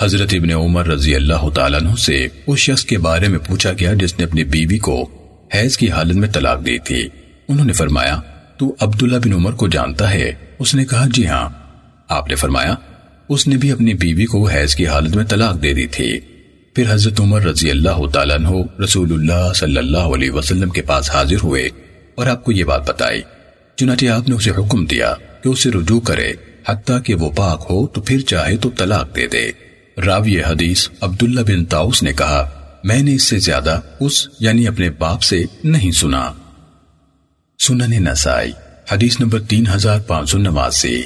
حضرت ابن عمر رضی اللہ تعالیٰ عنہ سے اس شخص کے بارے میں پوچھا گیا جس نے اپنی بیوی کو حیض کی حالت میں طلاق دی تھی۔ انہوں نے فرمایا، تو عبداللہ بن عمر کو جانتا ہے؟ اس نے کہا جی ہاں۔ آپ نے فرمایا، اس نے بھی اپنی بیوی کو حیض کی حالت میں طلاق دے دی تھی۔ پھر حضرت عمر رضی اللہ تعالیٰ عنہ رسول اللہ صلی اللہ علیہ وسلم کے پاس حاضر ہوئے اور آپ کو یہ بات بتائی۔ چنانچہ آپ نے اسے حکم دیا کہ اسے رجوع کرے، حتیٰ کہ وہ پاک ہو تو پھر چاہے تو طلاق دے دے۔ راوی حدیث عبداللہ بن تاؤس نے کہا، میں نے اس سے زیادہ اس یعنی اپنے باپ سے نہیں سنا۔ سنن نسائی، حدیث نمبر تین ہزار پانچ سو نواسی۔